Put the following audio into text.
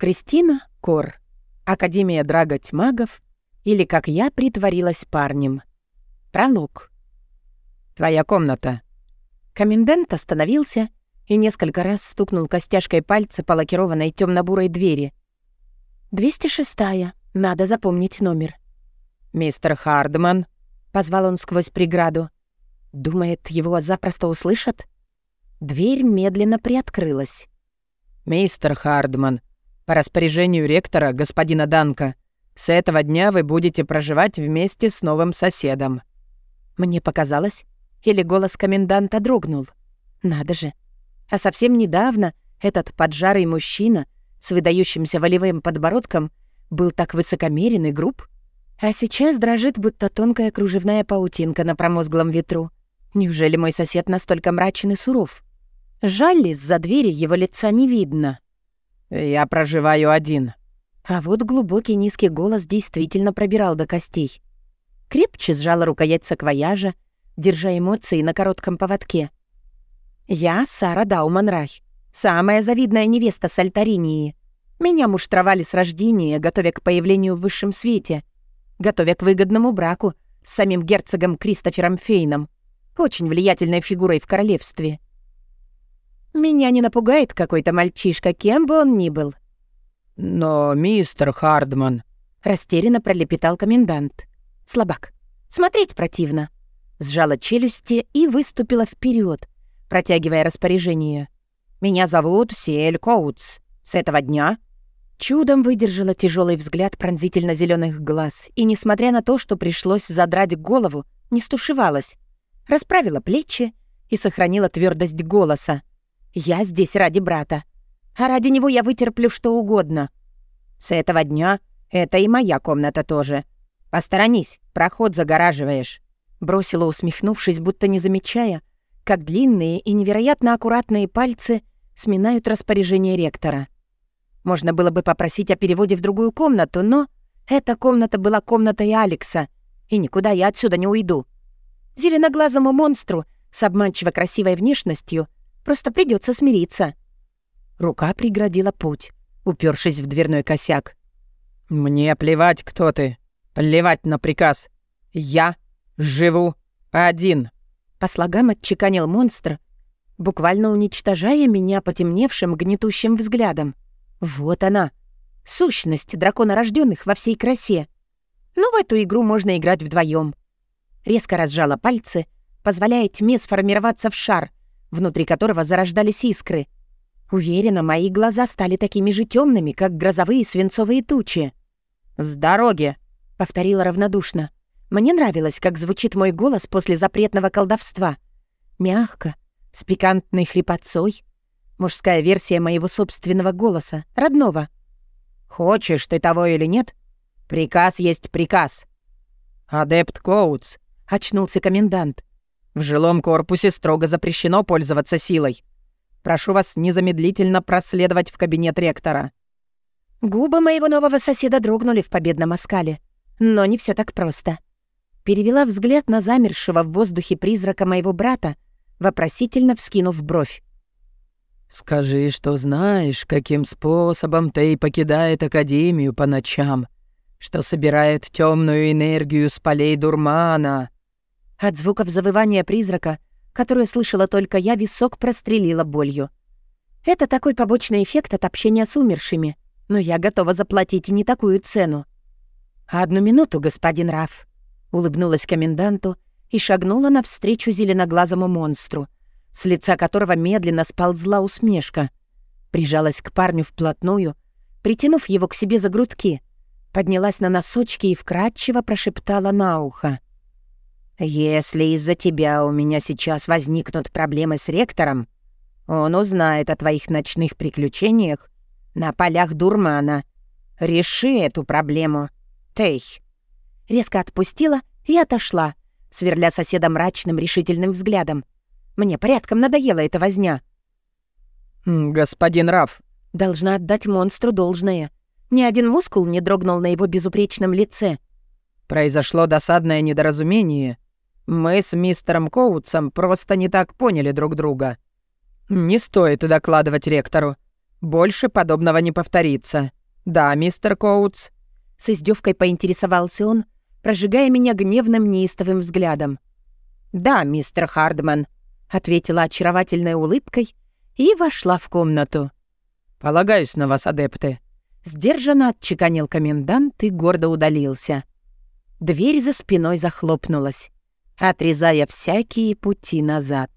Кристина Кор. Академия драготь магов или как я притворилась парнем. Пролог. Твоя комната. Комендант остановился и несколько раз стукнул костяшкой пальца по лакированной темно-бурой двери. «206-я. Надо запомнить номер». «Мистер Хардман», — позвал он сквозь преграду. «Думает, его запросто услышат?» Дверь медленно приоткрылась. «Мистер Хардман, по распоряжению ректора, господина Данка, с этого дня вы будете проживать вместе с новым соседом». Мне показалось, или голос коменданта дрогнул. Надо же. А совсем недавно этот поджарый мужчина с выдающимся волевым подбородком был так высокомерен и груб, а сейчас дрожит, будто тонкая кружевная паутинка на промозглом ветру. Неужели мой сосед настолько мрачен и суров? Жаль, из-за двери его лица не видно. «Я проживаю один». А вот глубокий низкий голос действительно пробирал до костей. Крепче сжала рукоять саквояжа, держа эмоции на коротком поводке. «Я Сара Дауманрай, самая завидная невеста Сальтаринии. Меня муштровали с рождения, готовя к появлению в высшем свете, готовя к выгодному браку с самим герцогом Кристофером Фейном, очень влиятельной фигурой в королевстве. Меня не напугает какой-то мальчишка, кем бы он ни был. «Но, мистер Хардман...» — растерянно пролепетал комендант. Слабак. Смотреть противно. Сжала челюсти и выступила вперед, протягивая распоряжение. «Меня зовут Сиэль Коутс. С этого дня...» Чудом выдержала тяжелый взгляд пронзительно зеленых глаз и, несмотря на то, что пришлось задрать голову, не стушевалась. Расправила плечи и сохранила твердость голоса. «Я здесь ради брата. А ради него я вытерплю что угодно. С этого дня это и моя комната тоже. Посторонись, проход загораживаешь». Бросила, усмехнувшись, будто не замечая, как длинные и невероятно аккуратные пальцы сминают распоряжение ректора. Можно было бы попросить о переводе в другую комнату, но эта комната была комнатой Алекса, и никуда я отсюда не уйду. Зеленоглазому монстру с обманчиво красивой внешностью просто придется смириться. Рука преградила путь, упершись в дверной косяк. «Мне плевать, кто ты. Плевать на приказ. Я живу один». По слогам отчеканил монстр, буквально уничтожая меня потемневшим, гнетущим взглядом. Вот она, сущность дракона рожденных во всей красе. Но в эту игру можно играть вдвоем. Резко разжала пальцы, позволяя тьме сформироваться в шар, внутри которого зарождались искры. Уверена, мои глаза стали такими же темными, как грозовые свинцовые тучи. «С дороги!» — повторила равнодушно. Мне нравилось, как звучит мой голос после запретного колдовства. Мягко, с пикантной хрипотцой. Мужская версия моего собственного голоса, родного. «Хочешь ты того или нет? Приказ есть приказ». «Адепт Коутс», — очнулся комендант. «В жилом корпусе строго запрещено пользоваться силой. Прошу вас незамедлительно проследовать в кабинет ректора». Губы моего нового соседа дрогнули в победном оскале. Но не все так просто. Перевела взгляд на замершего в воздухе призрака моего брата, вопросительно вскинув бровь. «Скажи, что знаешь, каким способом Тей покидает Академию по ночам, что собирает темную энергию с полей дурмана». От звуков завывания призрака, которое слышала только я, висок прострелила болью. Это такой побочный эффект от общения с умершими, но я готова заплатить не такую цену. «Одну минуту, господин Раф», улыбнулась коменданту и шагнула навстречу зеленоглазому монстру, с лица которого медленно сползла усмешка. Прижалась к парню вплотную, притянув его к себе за грудки, поднялась на носочки и вкрадчиво прошептала на ухо. «Если из-за тебя у меня сейчас возникнут проблемы с ректором, он узнает о твоих ночных приключениях на полях дурмана. Реши эту проблему, Тей» резко отпустила и отошла, сверля соседа мрачным решительным взглядом. Мне порядком надоела эта возня. «Господин Раф!» Должна отдать монстру должное. Ни один мускул не дрогнул на его безупречном лице. «Произошло досадное недоразумение. Мы с мистером Коутсом просто не так поняли друг друга. Не стоит докладывать ректору. Больше подобного не повторится. Да, мистер Коутс?» С издевкой поинтересовался он, прожигая меня гневным неистовым взглядом. «Да, мистер Хардман», — ответила очаровательной улыбкой и вошла в комнату. «Полагаюсь на вас, адепты», — сдержанно отчеканил комендант и гордо удалился. Дверь за спиной захлопнулась, отрезая всякие пути назад.